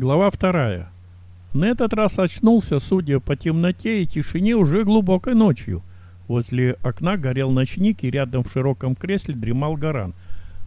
Глава вторая. На этот раз очнулся, судя по темноте и тишине, уже глубокой ночью. Возле окна горел ночник, и рядом в широком кресле дремал Гаран.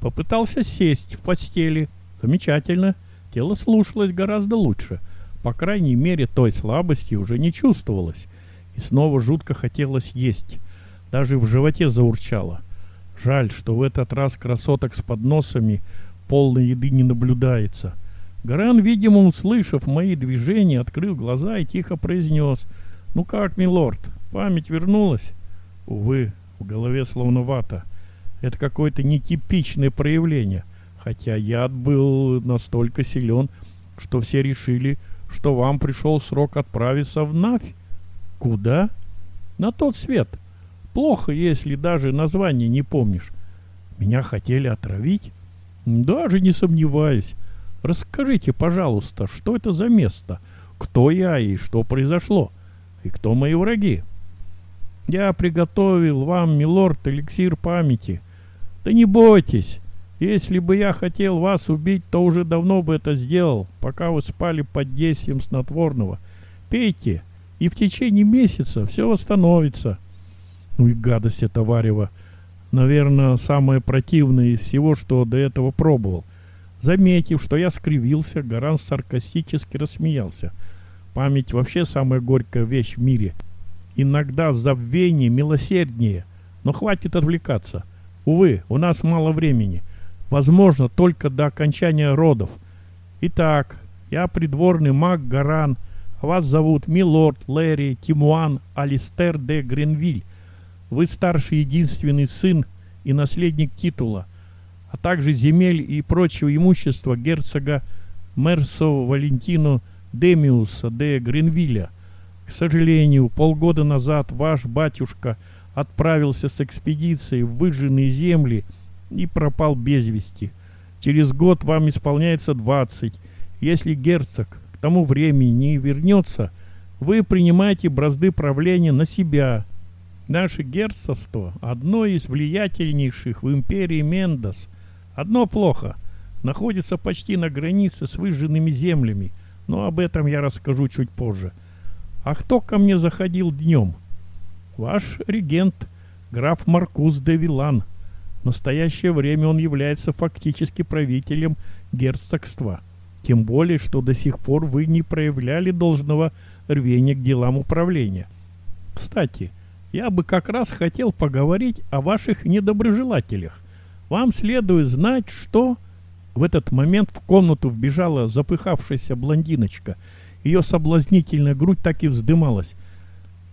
Попытался сесть в постели. Замечательно. Тело слушалось гораздо лучше. По крайней мере, той слабости уже не чувствовалось. И снова жутко хотелось есть. Даже в животе заурчало. Жаль, что в этот раз красоток с подносами полной еды не наблюдается. Гаран, видимо, услышав мои движения, открыл глаза и тихо произнес. «Ну как, милорд, память вернулась?» Увы, в голове словно вата. Это какое-то нетипичное проявление. Хотя яд был настолько силен, что все решили, что вам пришел срок отправиться в Навь. Куда? На тот свет. Плохо, если даже название не помнишь. Меня хотели отравить? Даже не сомневаюсь. Расскажите, пожалуйста, что это за место? Кто я и что произошло? И кто мои враги? Я приготовил вам, милорд, эликсир памяти. Да не бойтесь. Если бы я хотел вас убить, то уже давно бы это сделал, пока вы спали под действием снотворного. Пейте, и в течение месяца все восстановится. Ну и гадость это варево. Наверное, самое противное из всего, что до этого пробовал. Заметив, что я скривился, Гаран саркастически рассмеялся. Память вообще самая горькая вещь в мире. Иногда забвение милосерднее. Но хватит отвлекаться. Увы, у нас мало времени. Возможно, только до окончания родов. Итак, я придворный маг Гаран. Вас зовут Милорд Лэри Тимуан Алистер де Гренвиль. Вы старший единственный сын и наследник титула а также земель и прочего имущества герцога Мерсо Валентино Демиуса де Гринвилля. К сожалению, полгода назад ваш батюшка отправился с экспедицией в выжженные земли и пропал без вести. Через год вам исполняется 20. Если герцог к тому времени не вернется, вы принимаете бразды правления на себя. Наше герцогство – одно из влиятельнейших в империи Мендос – Одно плохо. Находится почти на границе с выжженными землями, но об этом я расскажу чуть позже. А кто ко мне заходил днем? Ваш регент, граф Маркус де Вилан. В настоящее время он является фактически правителем герцогства. Тем более, что до сих пор вы не проявляли должного рвения к делам управления. Кстати, я бы как раз хотел поговорить о ваших недоброжелателях – вам следует знать, что...» В этот момент в комнату вбежала запыхавшаяся блондиночка. Ее соблазнительная грудь так и вздымалась.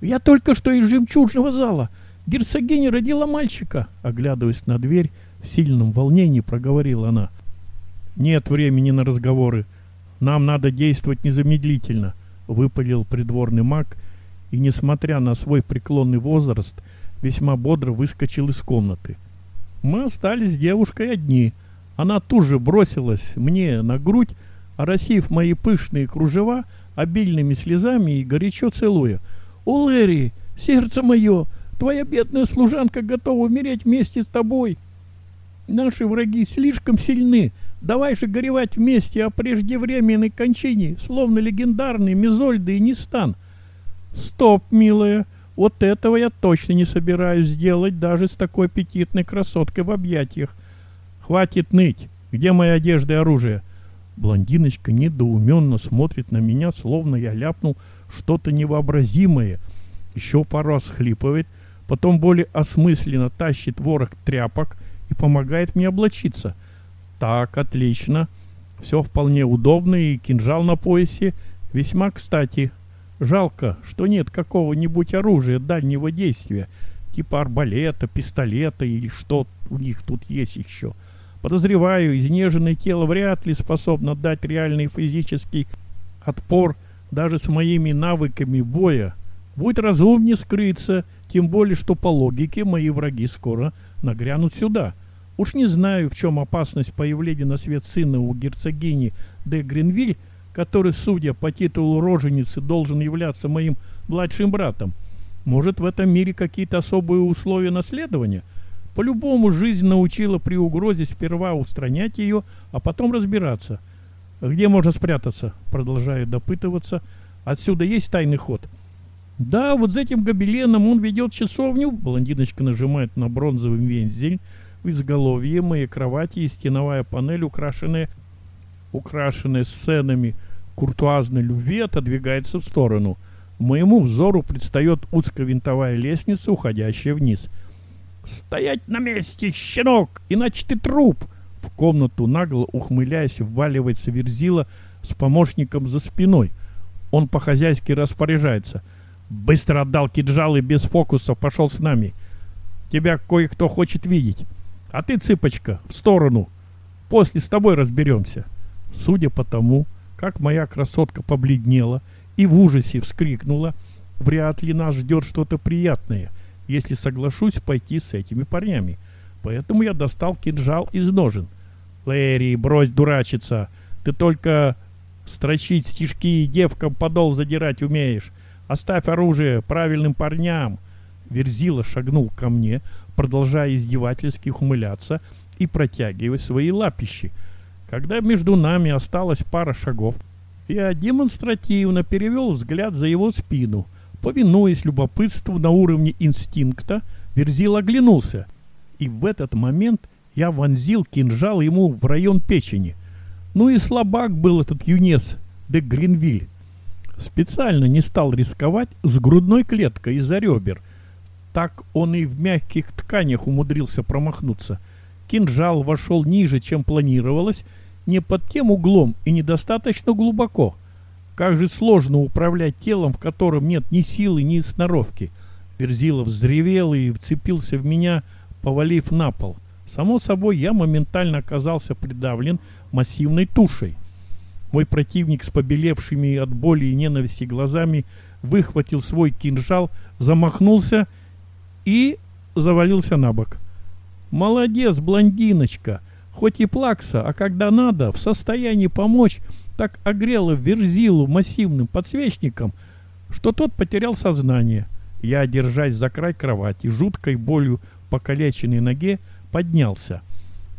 «Я только что из жемчужного зала. Герцогиня родила мальчика!» Оглядываясь на дверь, в сильном волнении проговорила она. «Нет времени на разговоры. Нам надо действовать незамедлительно», — выпалил придворный маг, и, несмотря на свой преклонный возраст, весьма бодро выскочил из комнаты. Мы остались с девушкой одни. Она тут же бросилась мне на грудь, оросив мои пышные кружева обильными слезами и горячо целуя. «О, Лэри, сердце мое, твоя бедная служанка готова умереть вместе с тобой. Наши враги слишком сильны. Давай же горевать вместе о преждевременной кончине, словно легендарный Мизольда и Нистан». «Стоп, милая!» Вот этого я точно не собираюсь сделать даже с такой аппетитной красоткой в объятиях. Хватит ныть. Где моя одежда и оружие? Блондиночка недоуменно смотрит на меня, словно я ляпнул что-то невообразимое. Еще пару раз хлипывает, потом более осмысленно тащит ворох тряпок и помогает мне облачиться. Так, отлично. Все вполне удобно и кинжал на поясе весьма кстати. Жалко, что нет какого-нибудь оружия дальнего действия, типа арбалета, пистолета или что у них тут есть еще. Подозреваю, изнеженное тело вряд ли способно дать реальный физический отпор даже с моими навыками боя. Будь разумнее скрыться, тем более, что по логике мои враги скоро нагрянут сюда. Уж не знаю, в чем опасность появления на свет сына у герцогини де Гринвиль, который, судя по титулу роженицы, должен являться моим младшим братом. Может, в этом мире какие-то особые условия наследования? По-любому жизнь научила при угрозе сперва устранять ее, а потом разбираться. Где можно спрятаться? Продолжаю допытываться. Отсюда есть тайный ход. Да, вот с этим гобеленом он ведет часовню. Блондиночка нажимает на бронзовый вензель в изголовье моей кровати и стеновая панель, украшенная, украшенная сценами куртуазной любви, отодвигается в сторону. Моему взору предстает узковинтовая лестница, уходящая вниз. «Стоять на месте, щенок, иначе ты труп!» В комнату нагло ухмыляясь вваливается Верзила с помощником за спиной. Он по-хозяйски распоряжается. «Быстро отдал кинжал и без фокуса пошел с нами. Тебя кое-кто хочет видеть. А ты, цыпочка, в сторону. После с тобой разберемся». Судя по тому, как моя красотка побледнела и в ужасе вскрикнула, вряд ли нас ждет что-то приятное, если соглашусь пойти с этими парнями. Поэтому я достал кинжал из ножен. «Лэри, брось дурачиться! Ты только строчить стишки и девкам подол задирать умеешь. Оставь оружие правильным парням!» Верзила шагнул ко мне, продолжая издевательски ухмыляться и протягивать свои лапищи. Когда между нами осталась пара шагов, я демонстративно перевел взгляд за его спину. Повинуясь любопытству на уровне инстинкта, Верзил оглянулся. И в этот момент я вонзил кинжал ему в район печени. Ну и слабак был этот юнец де Гринвиль. Специально не стал рисковать с грудной клеткой из-за ребер. Так он и в мягких тканях умудрился промахнуться. Кинжал вошел ниже, чем планировалось, не под тем углом и недостаточно глубоко. Как же сложно управлять телом, в котором нет ни силы, ни сноровки. Верзилов взревел и вцепился в меня, повалив на пол. Само собой, я моментально оказался придавлен массивной тушей. Мой противник с побелевшими от боли и ненависти глазами выхватил свой кинжал, замахнулся и завалился на бок. «Молодец, блондиночка!» Хоть и плакса, а когда надо, в состоянии помочь, так огрела Верзилу массивным подсвечником, что тот потерял сознание. Я, держась за край кровати, жуткой болью покалеченной ноге, поднялся.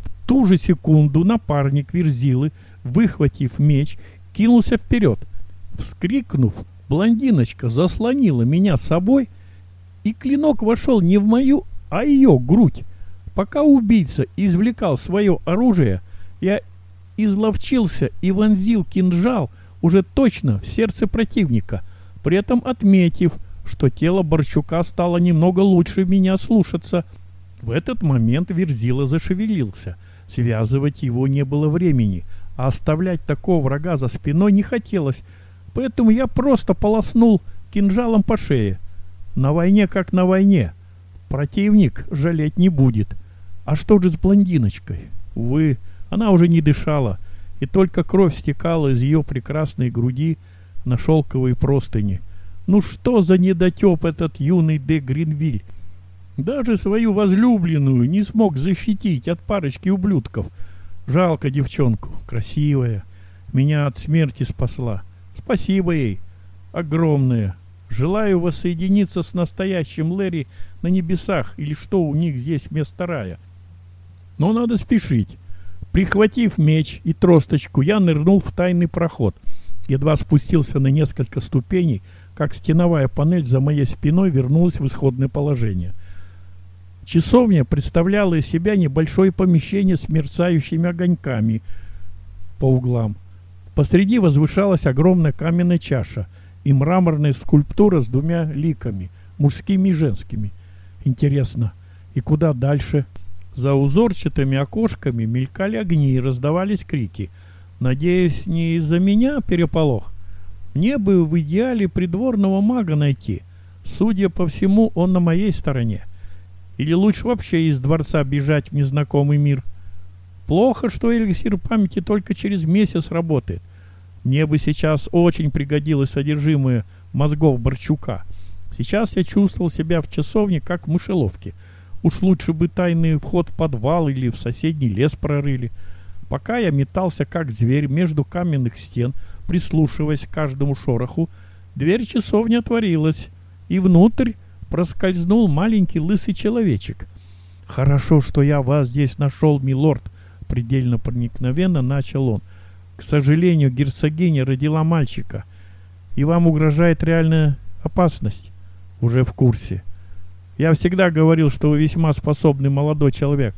В ту же секунду напарник Верзилы, выхватив меч, кинулся вперед. Вскрикнув, блондиночка заслонила меня собой, и клинок вошел не в мою, а ее грудь. Пока убийца извлекал свое оружие, я изловчился и вонзил кинжал уже точно в сердце противника, при этом отметив, что тело Борчука стало немного лучше меня слушаться. В этот момент Верзила зашевелился. Связывать его не было времени, а оставлять такого врага за спиной не хотелось, поэтому я просто полоснул кинжалом по шее. На войне как на войне. Противник жалеть не будет. А что же с блондиночкой? Увы, она уже не дышала, и только кровь стекала из ее прекрасной груди на шелковые простыни. Ну что за недотеп этот юный де Гринвиль? Даже свою возлюбленную не смог защитить от парочки ублюдков. Жалко девчонку, красивая. Меня от смерти спасла. Спасибо ей. Огромное. Желаю воссоединиться с настоящим Лэри на небесах или что у них здесь вместо рая. Но надо спешить. Прихватив меч и тросточку, я нырнул в тайный проход. Едва спустился на несколько ступеней, как стеновая панель за моей спиной вернулась в исходное положение. Часовня представляла из себя небольшое помещение с мерцающими огоньками по углам. Посреди возвышалась огромная каменная чаша и мраморная скульптура с двумя ликами, мужскими и женскими. Интересно, и куда дальше? — за узорчатыми окошками мелькали огни и раздавались крики. Надеюсь, не из-за меня переполох. Мне бы в идеале придворного мага найти. Судя по всему, он на моей стороне. Или лучше вообще из дворца бежать в незнакомый мир. Плохо, что эликсир памяти только через месяц работает. Мне бы сейчас очень пригодилось содержимое мозгов Борчука. Сейчас я чувствовал себя в часовне, как в мышеловке – Уж лучше бы тайный вход в подвал или в соседний лес прорыли. Пока я метался как зверь между каменных стен, прислушиваясь к каждому шороху, дверь часовни отворилась, и внутрь проскользнул маленький лысый человечек. «Хорошо, что я вас здесь нашел, милорд», — предельно проникновенно начал он. К сожалению, герцогиня родила мальчика, и вам угрожает реальная опасность. Уже в курсе. Я всегда говорил, что вы весьма способный молодой человек.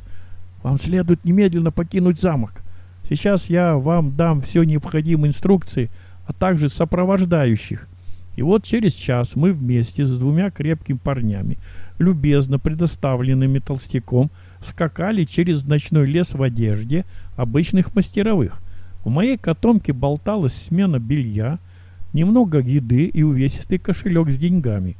Вам следует немедленно покинуть замок. Сейчас я вам дам все необходимые инструкции, а также сопровождающих. И вот через час мы вместе с двумя крепкими парнями, любезно предоставленными толстяком, скакали через ночной лес в одежде обычных мастеровых. В моей котомке болталась смена белья, немного еды и увесистый кошелек с деньгами.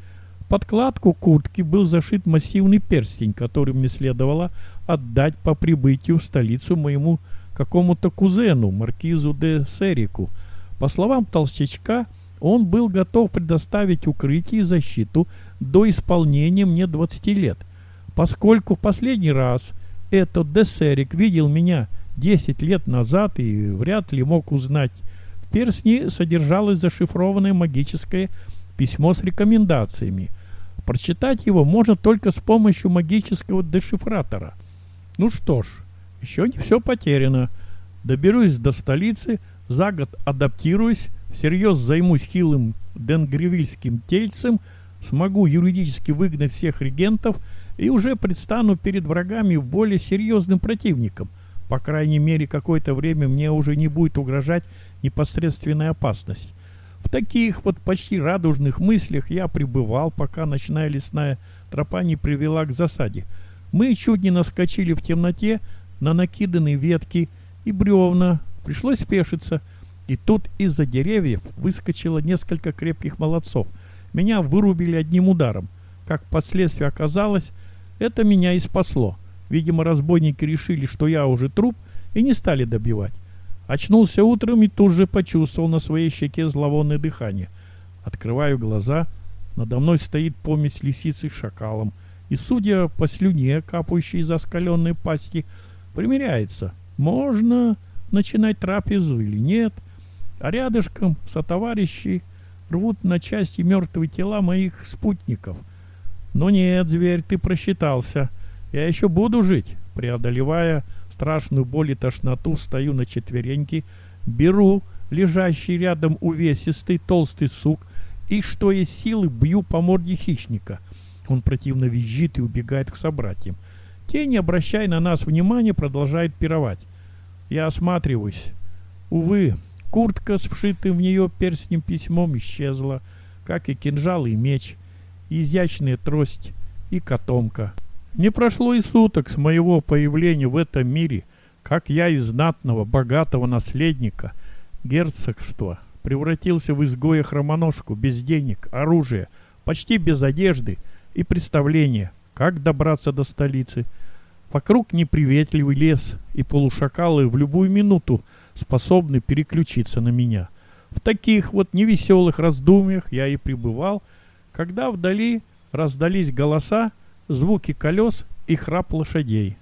Подкладку куртки был зашит массивный перстень, который мне следовало отдать по прибытию в столицу моему какому-то кузену, маркизу де Серику. По словам толстячка, он был готов предоставить укрытие и защиту до исполнения мне 20 лет. Поскольку в последний раз этот Десерик видел меня 10 лет назад и вряд ли мог узнать, в перстне содержалось зашифрованное магическое письмо с рекомендациями. Прочитать его можно только с помощью магического дешифратора. Ну что ж, еще не все потеряно. Доберусь до столицы, за год адаптируюсь, всерьез займусь хилым денгривильским тельцем, смогу юридически выгнать всех регентов и уже предстану перед врагами более серьезным противником. По крайней мере, какое-то время мне уже не будет угрожать непосредственная опасность. В таких вот почти радужных мыслях я пребывал, пока ночная лесная тропа не привела к засаде. Мы чуть не наскочили в темноте на накиданные ветки и бревна. Пришлось спешиться. И тут из-за деревьев выскочило несколько крепких молодцов. Меня вырубили одним ударом. Как последствие оказалось, это меня и спасло. Видимо, разбойники решили, что я уже труп, и не стали добивать. Очнулся утром и тут же почувствовал на своей щеке зловонное дыхание. Открываю глаза. Надо мной стоит помесь лисицы с шакалом. И, судя по слюне, капающей из оскаленной пасти, примеряется. Можно начинать трапезу или нет. А рядышком сотоварищи рвут на части мертвые тела моих спутников. Но нет, зверь, ты просчитался. Я еще буду жить. Преодолевая страшную боль и тошноту, стою на четвереньки, беру лежащий рядом увесистый толстый сук и, что есть силы, бью по морде хищника. Он противно визжит и убегает к собратьям. Те, не обращая на нас внимания, продолжают пировать. Я осматриваюсь. Увы, куртка с вшитым в нее перстнем письмом исчезла, как и кинжал и меч, изящная трость и котомка. Не прошло и суток с моего появления в этом мире, как я из знатного, богатого наследника герцогства превратился в изгоя-хромоножку без денег, оружия, почти без одежды и представления, как добраться до столицы. Вокруг неприветливый лес, и полушакалы в любую минуту способны переключиться на меня. В таких вот невеселых раздумьях я и пребывал, когда вдали раздались голоса, звуки колес и храп лошадей.